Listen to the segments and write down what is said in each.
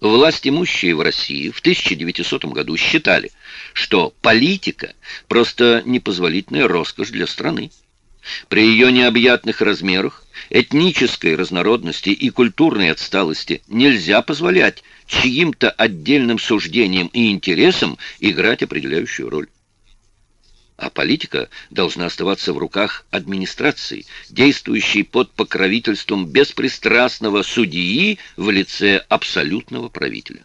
Власть имущие в России в 1900 году считали, что политика – просто непозволительная роскошь для страны. При ее необъятных размерах, этнической разнородности и культурной отсталости нельзя позволять чьим-то отдельным суждениям и интересам играть определяющую роль а политика должна оставаться в руках администрации, действующей под покровительством беспристрастного судьи в лице абсолютного правителя.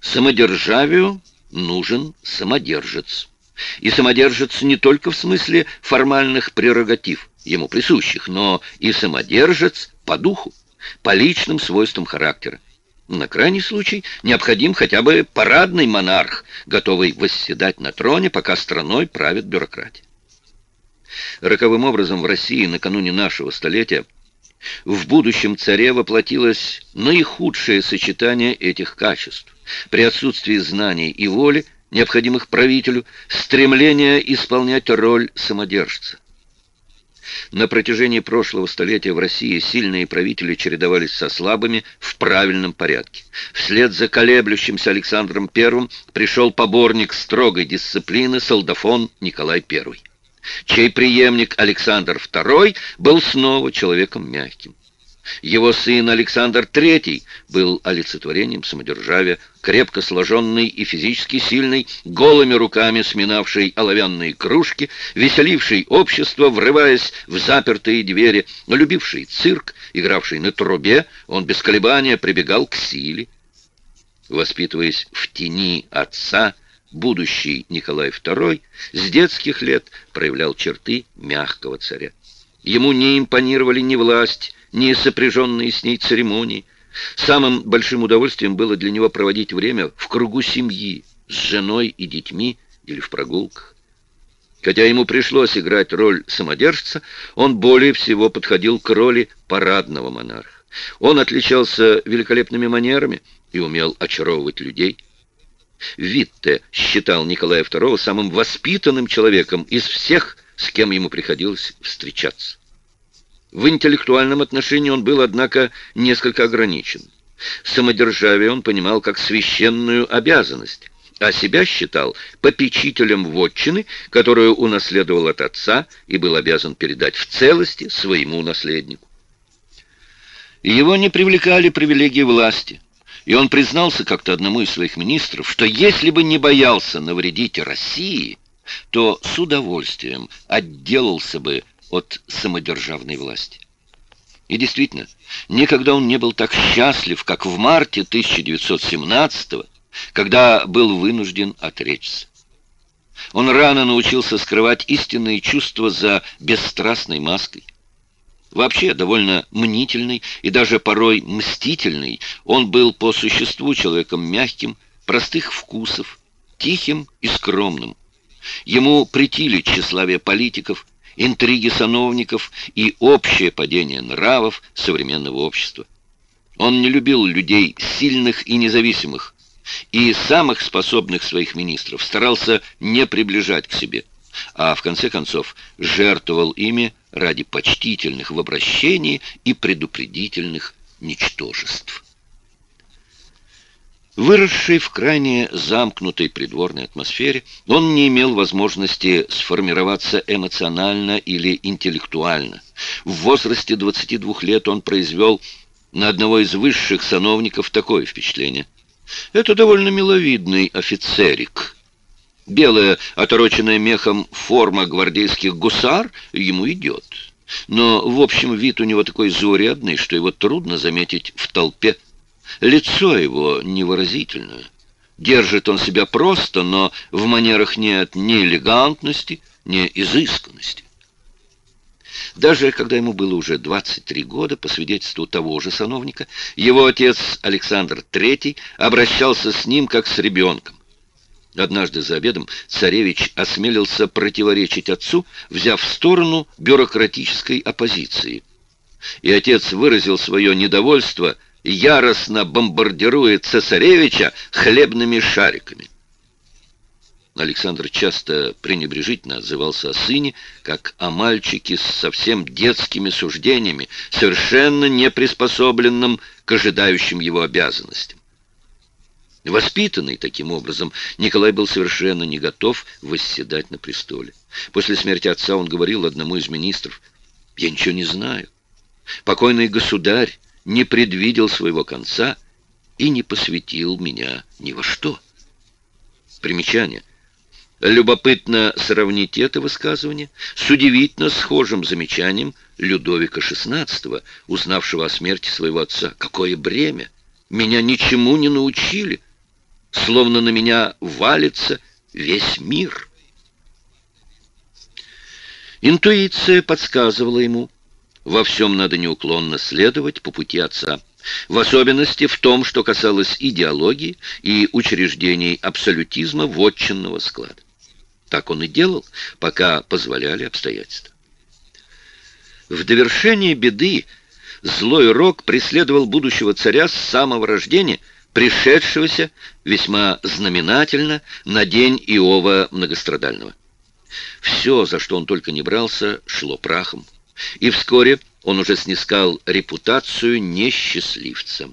Самодержавию нужен самодержец. И самодержец не только в смысле формальных прерогатив, ему присущих, но и самодержец по духу, по личным свойствам характера. На крайний случай необходим хотя бы парадный монарх, готовый восседать на троне, пока страной правит бюрократия. Роковым образом в России накануне нашего столетия в будущем царе воплотилось наихудшее сочетание этих качеств. При отсутствии знаний и воли, необходимых правителю, стремление исполнять роль самодержца. На протяжении прошлого столетия в России сильные правители чередовались со слабыми в правильном порядке. Вслед за колеблющимся Александром I пришел поборник строгой дисциплины солдафон Николай I, чей преемник Александр II был снова человеком мягким. Его сын Александр III был олицетворением самодержавия, крепко сложенный и физически сильный, голыми руками сминавший оловянные кружки, веселивший общество, врываясь в запертые двери, любивший цирк, игравший на трубе, он без колебания прибегал к силе. Воспитываясь в тени отца, будущий Николай II с детских лет проявлял черты мягкого царя. Ему не импонировали ни власть, ни сопряженные с ней церемонии. Самым большим удовольствием было для него проводить время в кругу семьи, с женой и детьми или в прогулках. Хотя ему пришлось играть роль самодержца, он более всего подходил к роли парадного монарха. Он отличался великолепными манерами и умел очаровывать людей. Витте считал Николая II самым воспитанным человеком из всех, с кем ему приходилось встречаться. В интеллектуальном отношении он был, однако, несколько ограничен. Самодержавие он понимал как священную обязанность, а себя считал попечителем вотчины, которую унаследовал от отца и был обязан передать в целости своему наследнику. Его не привлекали привилегии власти, и он признался как-то одному из своих министров, что если бы не боялся навредить России, то с удовольствием отделался бы от самодержавной власти. И действительно, никогда он не был так счастлив, как в марте 1917 когда был вынужден отречься. Он рано научился скрывать истинные чувства за бесстрастной маской. Вообще довольно мнительный и даже порой мстительный, он был по существу человеком мягким, простых вкусов, тихим и скромным. Ему претили тщеславие политиков, интриги сановников и общее падение нравов современного общества. Он не любил людей сильных и независимых, и самых способных своих министров старался не приближать к себе, а в конце концов жертвовал ими ради почтительных в обращении и предупредительных ничтожеств. Выросший в крайне замкнутой придворной атмосфере, он не имел возможности сформироваться эмоционально или интеллектуально. В возрасте 22 лет он произвел на одного из высших сановников такое впечатление. Это довольно миловидный офицерик. Белая, отороченная мехом форма гвардейских гусар ему идет. Но, в общем, вид у него такой заурядный, что его трудно заметить в толпе Лицо его невыразительное. Держит он себя просто, но в манерах нет ни элегантности, ни изысканности. Даже когда ему было уже 23 года, по свидетельству того же сановника, его отец Александр III обращался с ним как с ребенком. Однажды за обедом царевич осмелился противоречить отцу, взяв сторону бюрократической оппозиции. И отец выразил свое недовольство – яростно бомбардирует цесаревича хлебными шариками. Александр часто пренебрежительно отзывался о сыне, как о мальчике с совсем детскими суждениями, совершенно не приспособленном к ожидающим его обязанностям. Воспитанный таким образом, Николай был совершенно не готов восседать на престоле. После смерти отца он говорил одному из министров, «Я ничего не знаю. Покойный государь не предвидел своего конца и не посвятил меня ни во что». Примечание. Любопытно сравнить это высказывание с удивительно схожим замечанием Людовика XVI, узнавшего о смерти своего отца. «Какое бремя! Меня ничему не научили!» словно на меня валится весь мир. Интуиция подсказывала ему, во всем надо неуклонно следовать по пути отца, в особенности в том, что касалось идеологии и учреждений абсолютизма вотчинного склада. Так он и делал, пока позволяли обстоятельства. В довершение беды злой рок преследовал будущего царя с самого рождения – пришедшегося весьма знаменательно на день Иова многострадального. Все, за что он только не брался, шло прахом. И вскоре он уже снискал репутацию несчастливца.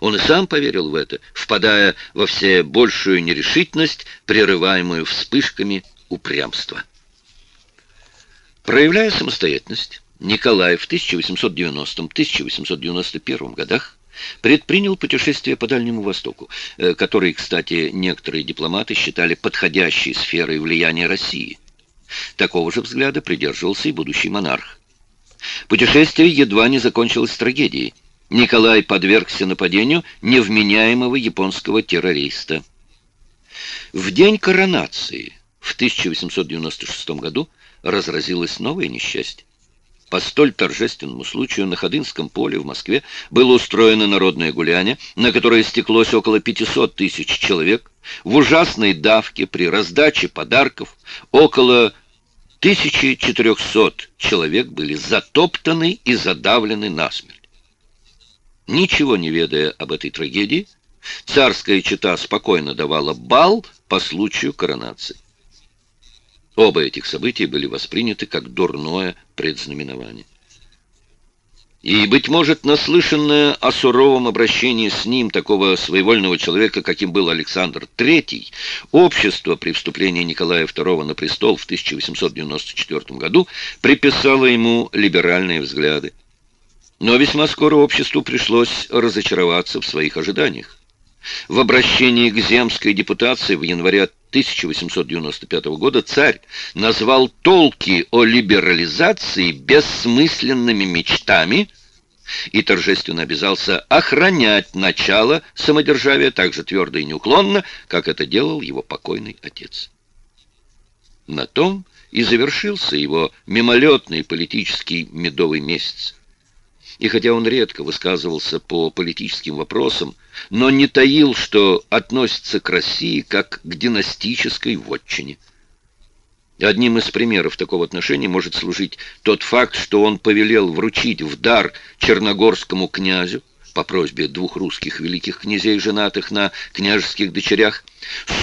Он и сам поверил в это, впадая во все большую нерешительность, прерываемую вспышками упрямства. Проявляя самостоятельность, Николай в 1890-1891 годах предпринял путешествие по Дальнему Востоку, э, который, кстати, некоторые дипломаты считали подходящей сферой влияния России. Такого же взгляда придерживался и будущий монарх. Путешествие едва не закончилось трагедией. Николай подвергся нападению невменяемого японского террориста. В день коронации в 1896 году разразилось новое несчастье. По столь торжественному случаю на Ходынском поле в Москве было устроено народное гуляние, на которое стеклось около 500 тысяч человек. В ужасной давке при раздаче подарков около 1400 человек были затоптаны и задавлены насмерть. Ничего не ведая об этой трагедии, царская чета спокойно давала бал по случаю коронации. Оба этих события были восприняты как дурное предзнаменование. И, быть может, наслышанное о суровом обращении с ним такого своевольного человека, каким был Александр III, общество при вступлении Николая II на престол в 1894 году приписало ему либеральные взгляды. Но весьма скоро обществу пришлось разочароваться в своих ожиданиях. В обращении к земской депутации в январе 1895 года царь назвал толки о либерализации бессмысленными мечтами и торжественно обязался охранять начало самодержавия так же твердо и неуклонно, как это делал его покойный отец. На том и завершился его мимолетный политический медовый месяц. И хотя он редко высказывался по политическим вопросам, но не таил, что относится к России как к династической вотчине. Одним из примеров такого отношения может служить тот факт, что он повелел вручить в дар черногорскому князю по просьбе двух русских великих князей, женатых на княжеских дочерях,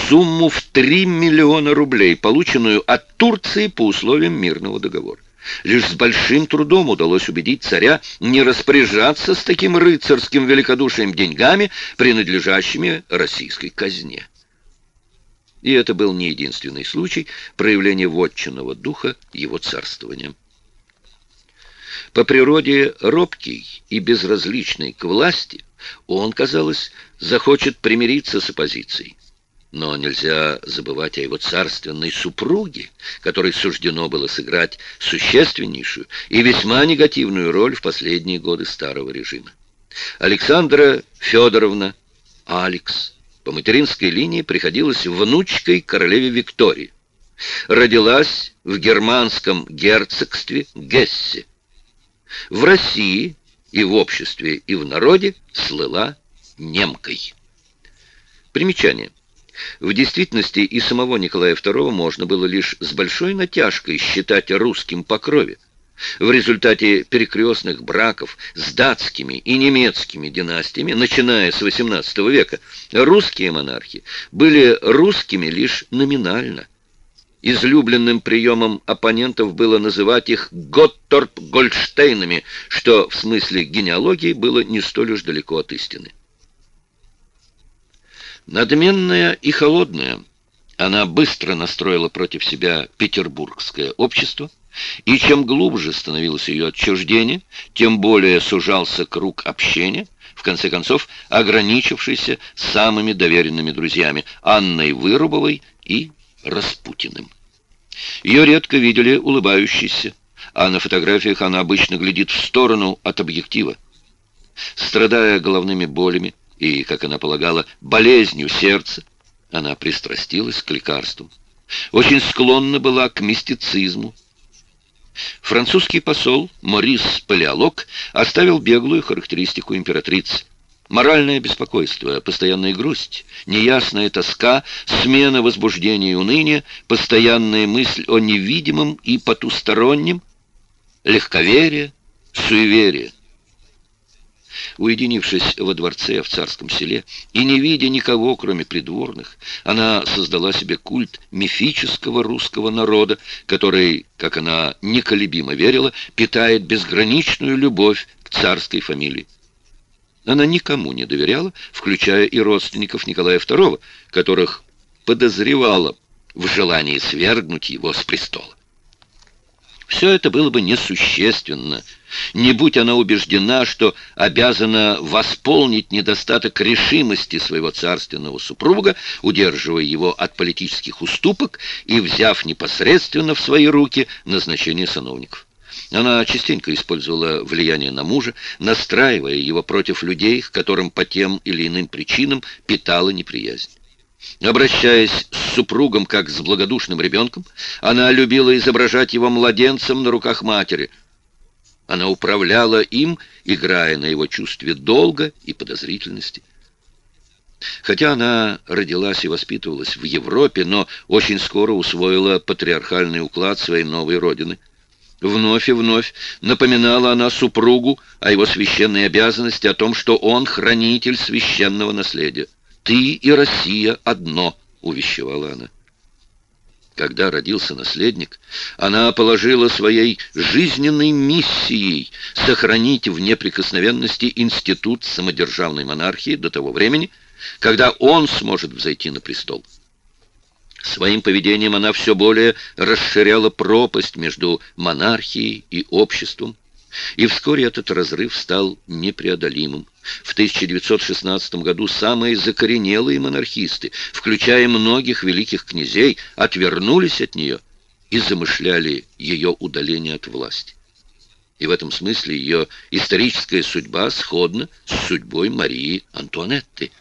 сумму в 3 миллиона рублей, полученную от Турции по условиям мирного договора. Лишь с большим трудом удалось убедить царя не распоряжаться с таким рыцарским великодушием деньгами, принадлежащими российской казне. И это был не единственный случай проявления вотчинного духа его царствования. По природе робкий и безразличный к власти, он, казалось, захочет примириться с оппозицией. Но нельзя забывать о его царственной супруге, которой суждено было сыграть существеннейшую и весьма негативную роль в последние годы старого режима. Александра Федоровна Алекс по материнской линии приходилась внучкой королеве Виктории. Родилась в германском герцогстве Гессе. В России и в обществе, и в народе слыла немкой. Примечание. В действительности и самого Николая II можно было лишь с большой натяжкой считать русским по крови. В результате перекрестных браков с датскими и немецкими династиями, начиная с XVIII века, русские монархи были русскими лишь номинально. Излюбленным приемом оппонентов было называть их Готторп-Гольдштейнами, что в смысле генеалогии было не столь уж далеко от истины. Надменная и холодная, она быстро настроила против себя петербургское общество, и чем глубже становилось ее отчуждение, тем более сужался круг общения, в конце концов ограничившийся самыми доверенными друзьями Анной Вырубовой и Распутиным. Ее редко видели улыбающейся, а на фотографиях она обычно глядит в сторону от объектива. Страдая головными болями и, как она полагала, болезнью сердца, она пристрастилась к лекарствам. Очень склонна была к мистицизму, Французский посол Морис Палеолог оставил беглую характеристику императрицы. Моральное беспокойство, постоянная грусть, неясная тоска, смена возбуждения и уныния, постоянная мысль о невидимом и потустороннем, легковерие, суеверие — Уединившись во дворце в царском селе и не видя никого, кроме придворных, она создала себе культ мифического русского народа, который, как она неколебимо верила, питает безграничную любовь к царской фамилии. Она никому не доверяла, включая и родственников Николая II, которых подозревала в желании свергнуть его с престола. Все это было бы несущественно, не будь она убеждена, что обязана восполнить недостаток решимости своего царственного супруга, удерживая его от политических уступок и взяв непосредственно в свои руки назначение сановников. Она частенько использовала влияние на мужа, настраивая его против людей, к которым по тем или иным причинам питала неприязнь. Обращаясь с супругом как с благодушным ребенком, она любила изображать его младенцем на руках матери. Она управляла им, играя на его чувстве долга и подозрительности. Хотя она родилась и воспитывалась в Европе, но очень скоро усвоила патриархальный уклад своей новой родины. Вновь и вновь напоминала она супругу о его священной обязанности, о том, что он хранитель священного наследия. «Ты и Россия одно», — увещевала она. Когда родился наследник, она положила своей жизненной миссией сохранить в неприкосновенности институт самодержавной монархии до того времени, когда он сможет взойти на престол. Своим поведением она все более расширяла пропасть между монархией и обществом, и вскоре этот разрыв стал непреодолимым. В 1916 году самые закоренелые монархисты, включая многих великих князей, отвернулись от нее и замышляли ее удаление от власти. И в этом смысле ее историческая судьба сходна с судьбой Марии Антуанетты.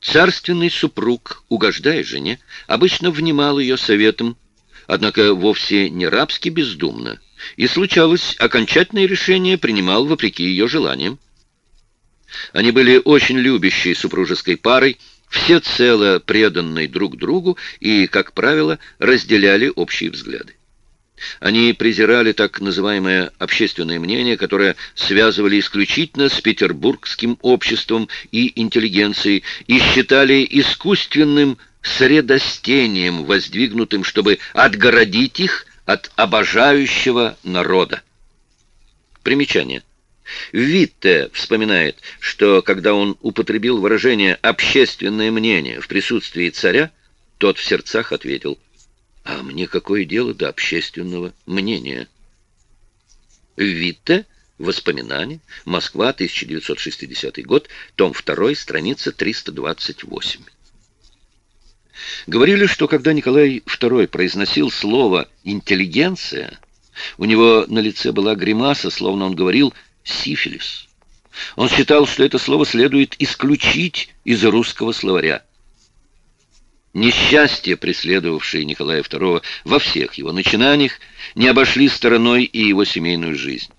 Царственный супруг, угождая жене, обычно внимал ее советам, однако вовсе не рабски бездумно, и случалось, окончательное решение принимал вопреки ее желаниям. Они были очень любящей супружеской парой, всецело преданной друг другу и, как правило, разделяли общие взгляды. Они презирали так называемое общественное мнение, которое связывали исключительно с петербургским обществом и интеллигенцией, и считали искусственным средостением, воздвигнутым, чтобы отгородить их от обожающего народа. Примечание. Витте вспоминает, что когда он употребил выражение «общественное мнение» в присутствии царя, тот в сердцах ответил «А мне какое дело до общественного мнения?» Витте Воспоминания. Москва, 1960 год. Том 2, страница 328. Говорили, что когда Николай II произносил слово «интеллигенция», у него на лице была гримаса, словно он говорил «сифилис». Он считал, что это слово следует исключить из русского словаря. Несчастья, преследовавшие Николая II во всех его начинаниях, не обошли стороной и его семейную жизнь.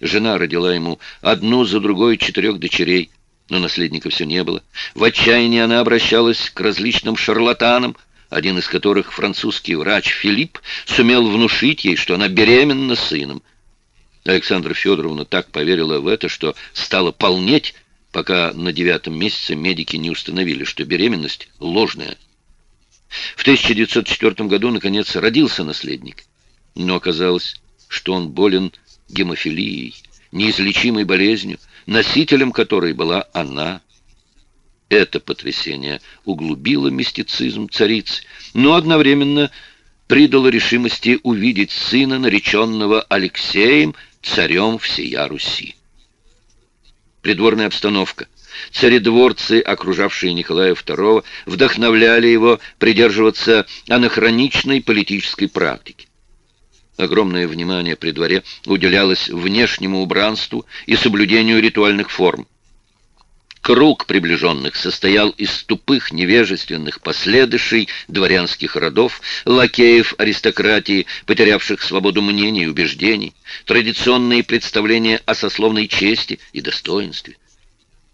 Жена родила ему одну за другой четырех дочерей, но наследника все не было. В отчаянии она обращалась к различным шарлатанам, один из которых французский врач Филипп сумел внушить ей, что она беременна сыном. Александра Федоровна так поверила в это, что стала полнеть, пока на девятом месяце медики не установили, что беременность ложная. В 1904 году, наконец, родился наследник, но оказалось, что он болен гемофилией, неизлечимой болезнью, носителем которой была она. Это потрясение углубило мистицизм царицы, но одновременно придало решимости увидеть сына, нареченного Алексеем, царем всея Руси. Придворная обстановка, царедворцы, окружавшие Николая II, вдохновляли его придерживаться анахроничной политической практики. Огромное внимание при дворе уделялось внешнему убранству и соблюдению ритуальных форм. Круг приближенных состоял из тупых невежественных последующей дворянских родов, лакеев аристократии, потерявших свободу мнений и убеждений, традиционные представления о сословной чести и достоинстве.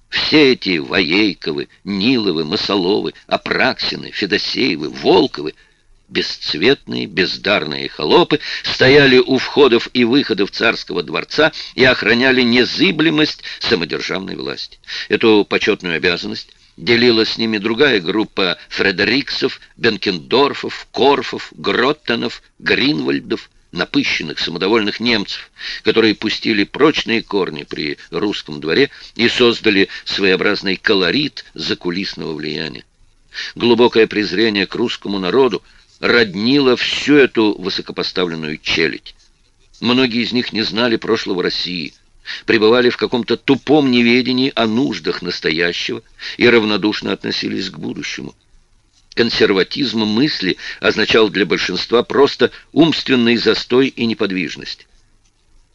Все эти Воейковы, Ниловы, Масоловы, Апраксины, Федосеевы, Волковы — Бесцветные, бездарные холопы стояли у входов и выходов царского дворца и охраняли незыблемость самодержавной власти. Эту почетную обязанность делила с ними другая группа Фредериксов, Бенкендорфов, Корфов, Гроттенов, Гринвальдов, напыщенных, самодовольных немцев, которые пустили прочные корни при русском дворе и создали своеобразный колорит закулисного влияния. Глубокое презрение к русскому народу роднила всю эту высокопоставленную челядь. Многие из них не знали прошлого России, пребывали в каком-то тупом неведении о нуждах настоящего и равнодушно относились к будущему. Консерватизм мысли означал для большинства просто умственный застой и неподвижность.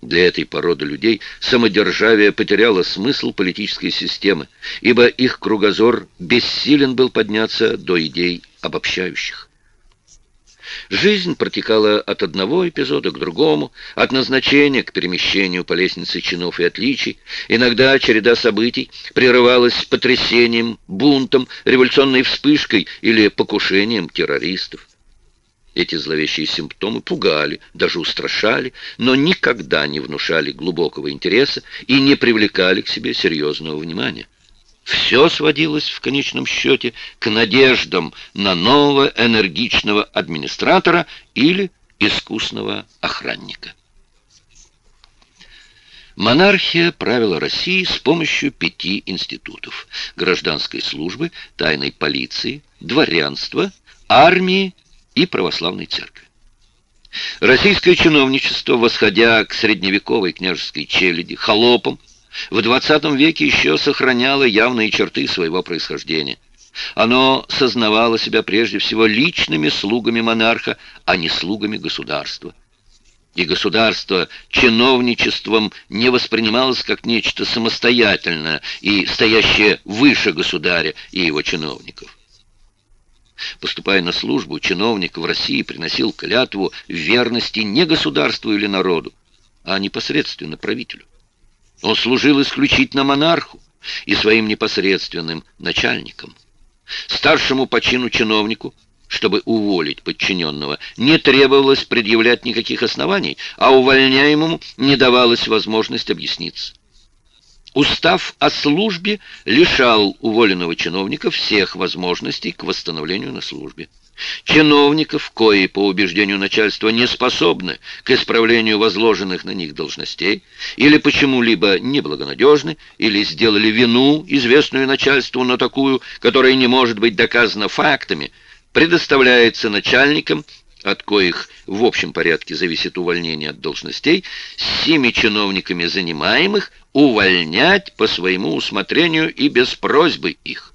Для этой породы людей самодержавие потеряло смысл политической системы, ибо их кругозор бессилен был подняться до идей обобщающих. Жизнь протекала от одного эпизода к другому, от назначения к перемещению по лестнице чинов и отличий. Иногда череда событий прерывалась потрясением, бунтом, революционной вспышкой или покушением террористов. Эти зловещие симптомы пугали, даже устрашали, но никогда не внушали глубокого интереса и не привлекали к себе серьезного внимания. Все сводилось в конечном счете к надеждам на нового энергичного администратора или искусного охранника. Монархия правила Россией с помощью пяти институтов – гражданской службы, тайной полиции, дворянства, армии и православной церкви. Российское чиновничество, восходя к средневековой княжеской челяди, холопам, в XX веке еще сохраняло явные черты своего происхождения. Оно сознавало себя прежде всего личными слугами монарха, а не слугами государства. И государство чиновничеством не воспринималось как нечто самостоятельное и стоящее выше государя и его чиновников. Поступая на службу, чиновник в России приносил клятву верности не государству или народу, а непосредственно правителю. Он служил исключительно монарху и своим непосредственным начальникам. Старшему по чину чиновнику, чтобы уволить подчиненного, не требовалось предъявлять никаких оснований, а увольняемому не давалась возможность объясниться. Устав о службе лишал уволенного чиновника всех возможностей к восстановлению на службе. Чиновников, кои, по убеждению начальства, не способны к исправлению возложенных на них должностей, или почему-либо неблагонадежны, или сделали вину, известную начальству, но такую, которая не может быть доказана фактами, предоставляется начальникам, от коих в общем порядке зависит увольнение от должностей, с семи чиновниками занимаемых увольнять по своему усмотрению и без просьбы их.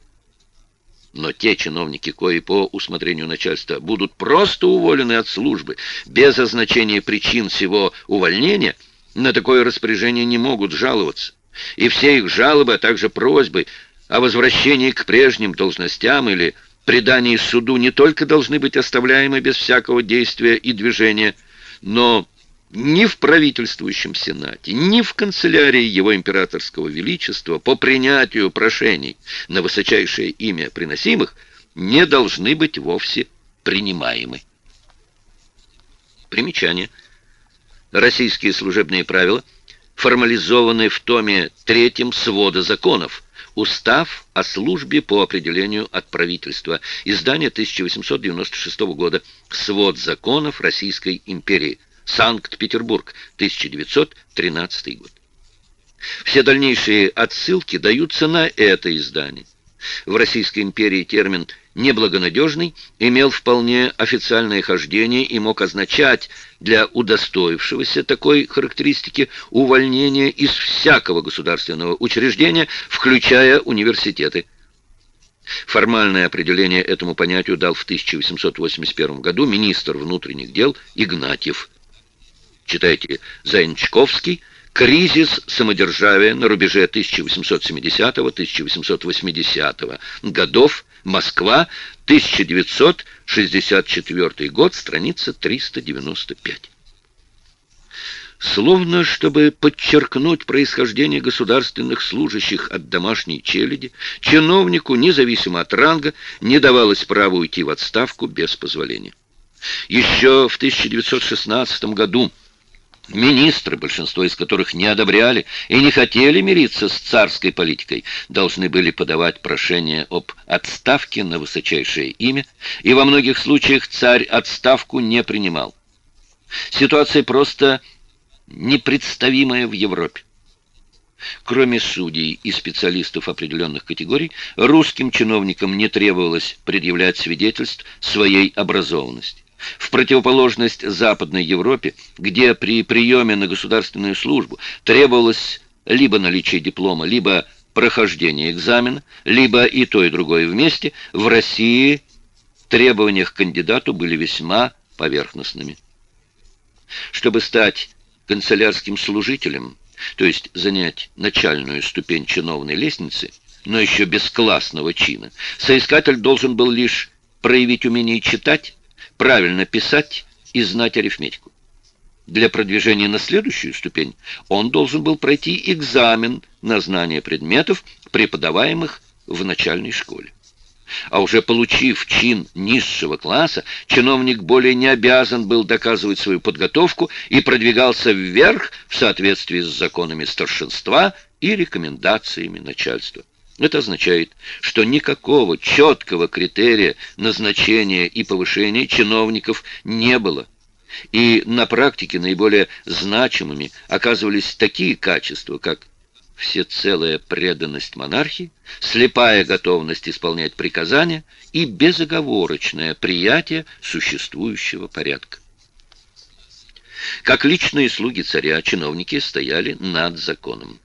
Но те чиновники, кои по усмотрению начальства будут просто уволены от службы, без означения причин всего увольнения, на такое распоряжение не могут жаловаться. И все их жалобы, а также просьбы о возвращении к прежним должностям или предании суду не только должны быть оставляемы без всякого действия и движения, но ни в правительствующем Сенате, ни в канцелярии его императорского величества по принятию прошений на высочайшее имя приносимых не должны быть вовсе принимаемы. Примечание. Российские служебные правила формализованы в томе третьем свода законов Устав о службе по определению от правительства. Издание 1896 года. Свод законов Российской империи. Санкт-Петербург, 1913 год. Все дальнейшие отсылки даются на это издание. В Российской империи термин «неблагонадежный» имел вполне официальное хождение и мог означать для удостоившегося такой характеристики увольнение из всякого государственного учреждения, включая университеты. Формальное определение этому понятию дал в 1881 году министр внутренних дел Игнатьев. Читайте Заинчковский Кризис самодержавия на рубеже 1870-1880 годов. Москва, 1964 год, страница 395. Словно чтобы подчеркнуть происхождение государственных служащих от домашней челяди, чиновнику, независимо от ранга, не давалось права уйти в отставку без позволения. Еще в 1916 году Министры, большинство из которых не одобряли и не хотели мириться с царской политикой, должны были подавать прошение об отставке на высочайшее имя, и во многих случаях царь отставку не принимал. Ситуация просто непредставимая в Европе. Кроме судей и специалистов определенных категорий, русским чиновникам не требовалось предъявлять свидетельств своей образованности. В противоположность Западной Европе, где при приеме на государственную службу требовалось либо наличие диплома, либо прохождение экзамена, либо и то, и другое вместе, в России требования к кандидату были весьма поверхностными. Чтобы стать канцелярским служителем, то есть занять начальную ступень чиновной лестницы, но еще без классного чина, соискатель должен был лишь проявить умение читать, правильно писать и знать арифметику. Для продвижения на следующую ступень он должен был пройти экзамен на знание предметов, преподаваемых в начальной школе. А уже получив чин низшего класса, чиновник более не обязан был доказывать свою подготовку и продвигался вверх в соответствии с законами старшинства и рекомендациями начальства. Это означает, что никакого четкого критерия назначения и повышения чиновников не было. И на практике наиболее значимыми оказывались такие качества, как всецелая преданность монархии, слепая готовность исполнять приказания и безоговорочное приятие существующего порядка. Как личные слуги царя, чиновники стояли над законом.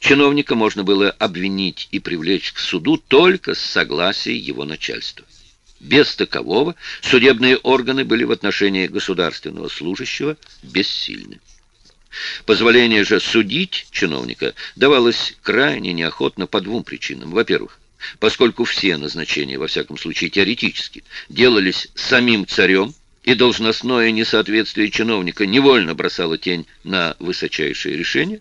Чиновника можно было обвинить и привлечь к суду только с согласия его начальства. Без такового судебные органы были в отношении государственного служащего бессильны. Позволение же судить чиновника давалось крайне неохотно по двум причинам. Во-первых, поскольку все назначения, во всяком случае теоретически, делались самим царем, и должностное несоответствие чиновника невольно бросало тень на высочайшее решение,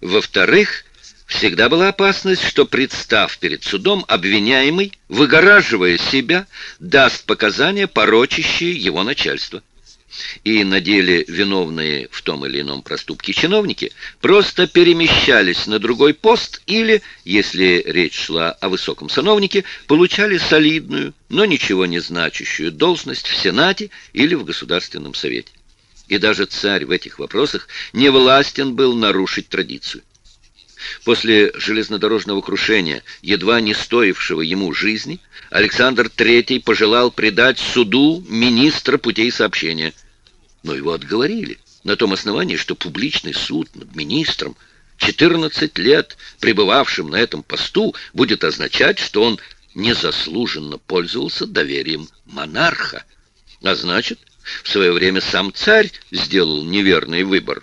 во-вторых, всегда была опасность, что, представ перед судом, обвиняемый, выгораживая себя, даст показания, порочащие его начальство. И на деле виновные в том или ином проступке чиновники просто перемещались на другой пост или, если речь шла о высоком сановнике, получали солидную, но ничего не значащую должность в Сенате или в Государственном Совете и даже царь в этих вопросах не властен был нарушить традицию. После железнодорожного крушения, едва не стоившего ему жизни, Александр III пожелал предать суду министра путей сообщения. Но его отговорили на том основании, что публичный суд над министром, 14 лет пребывавшим на этом посту, будет означать, что он незаслуженно пользовался доверием монарха, а значит, в свое время сам царь сделал неверный выбор.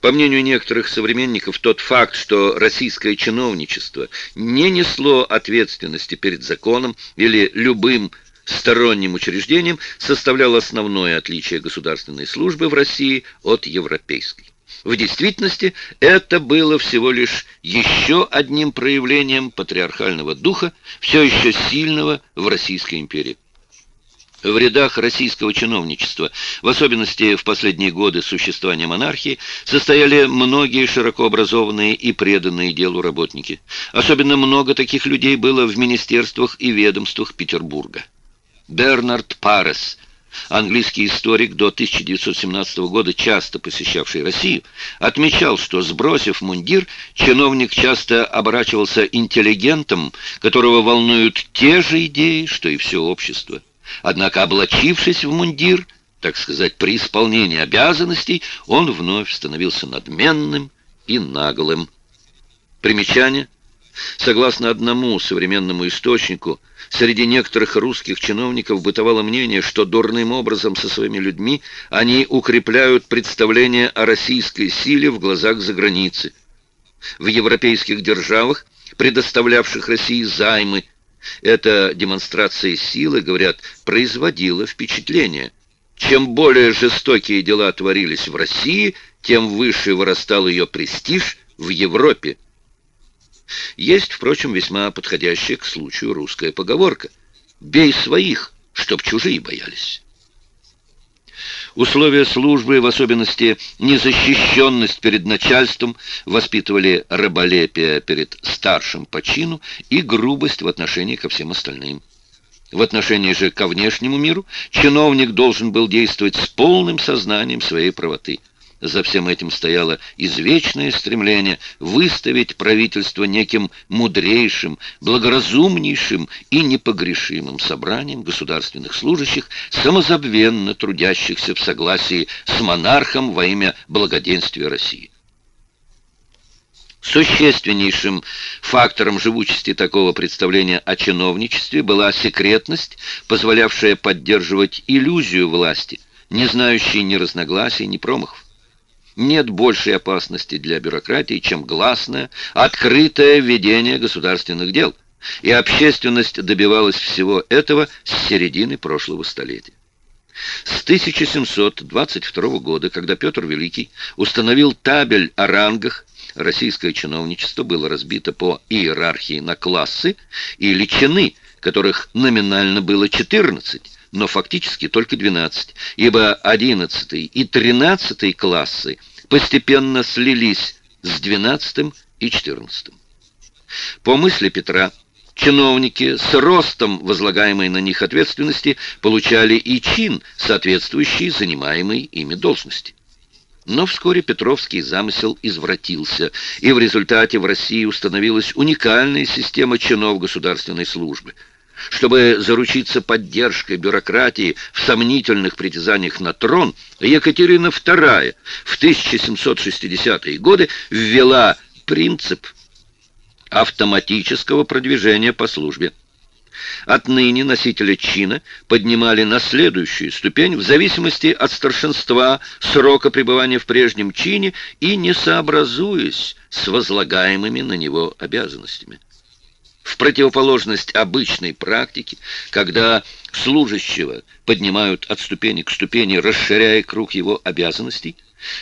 По мнению некоторых современников, тот факт, что российское чиновничество не несло ответственности перед законом или любым сторонним учреждением, составлял основное отличие государственной службы в России от европейской. В действительности это было всего лишь еще одним проявлением патриархального духа, все еще сильного в Российской империи. В рядах российского чиновничества, в особенности в последние годы существования монархии, состояли многие широко образованные и преданные делу работники. Особенно много таких людей было в министерствах и ведомствах Петербурга. Бернард Парес, английский историк до 1917 года, часто посещавший Россию, отмечал, что, сбросив мундир, чиновник часто оборачивался интеллигентом, которого волнуют те же идеи, что и все общество. Однако, облачившись в мундир, так сказать, при исполнении обязанностей, он вновь становился надменным и наглым. Примечание. Согласно одному современному источнику, среди некоторых русских чиновников бытовало мнение, что дурным образом со своими людьми они укрепляют представление о российской силе в глазах заграницы. В европейских державах, предоставлявших России займы, эта демонстрация силы, говорят, производила впечатление. Чем более жестокие дела творились в России, тем выше вырастал ее престиж в Европе. Есть, впрочем, весьма подходящая к случаю русская поговорка «Бей своих, чтоб чужие боялись». Условия службы, в особенности незащищенность перед начальством, воспитывали раболепие перед старшим по чину и грубость в отношении ко всем остальным. В отношении же ко внешнему миру чиновник должен был действовать с полным сознанием своей правоты – за всем этим стояло извечное стремление выставить правительство неким мудрейшим, благоразумнейшим и непогрешимым собранием государственных служащих, самозабвенно трудящихся в согласии с монархом во имя благоденствия России. Существеннейшим фактором живучести такого представления о чиновничестве была секретность, позволявшая поддерживать иллюзию власти, не знающей ни разногласий, ни промахов. Нет большей опасности для бюрократии, чем гласное, открытое ведение государственных дел. И общественность добивалась всего этого с середины прошлого столетия. С 1722 года, когда Петр Великий установил табель о рангах, российское чиновничество было разбито по иерархии на классы или чины, которых номинально было 14, но фактически только 12, ибо 11 и 13 классы постепенно слились с 12 и 14. По мысли Петра, чиновники с ростом возлагаемой на них ответственности получали и чин, соответствующий занимаемой ими должности. Но вскоре Петровский замысел извратился, и в результате в России установилась уникальная система чинов государственной службы – чтобы заручиться поддержкой бюрократии в сомнительных притязаниях на трон, Екатерина II в 1760-е годы ввела принцип автоматического продвижения по службе. Отныне носителя чина поднимали на следующую ступень в зависимости от старшинства, срока пребывания в прежнем чине и не сообразуясь с возлагаемыми на него обязанностями. В противоположность обычной практике, когда служащего поднимают от ступени к ступени, расширяя круг его обязанностей,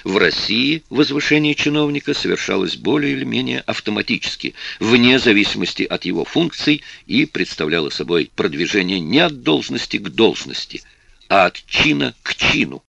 в России возвышение чиновника совершалось более или менее автоматически, вне зависимости от его функций и представляло собой продвижение не от должности к должности, а от чина к чину.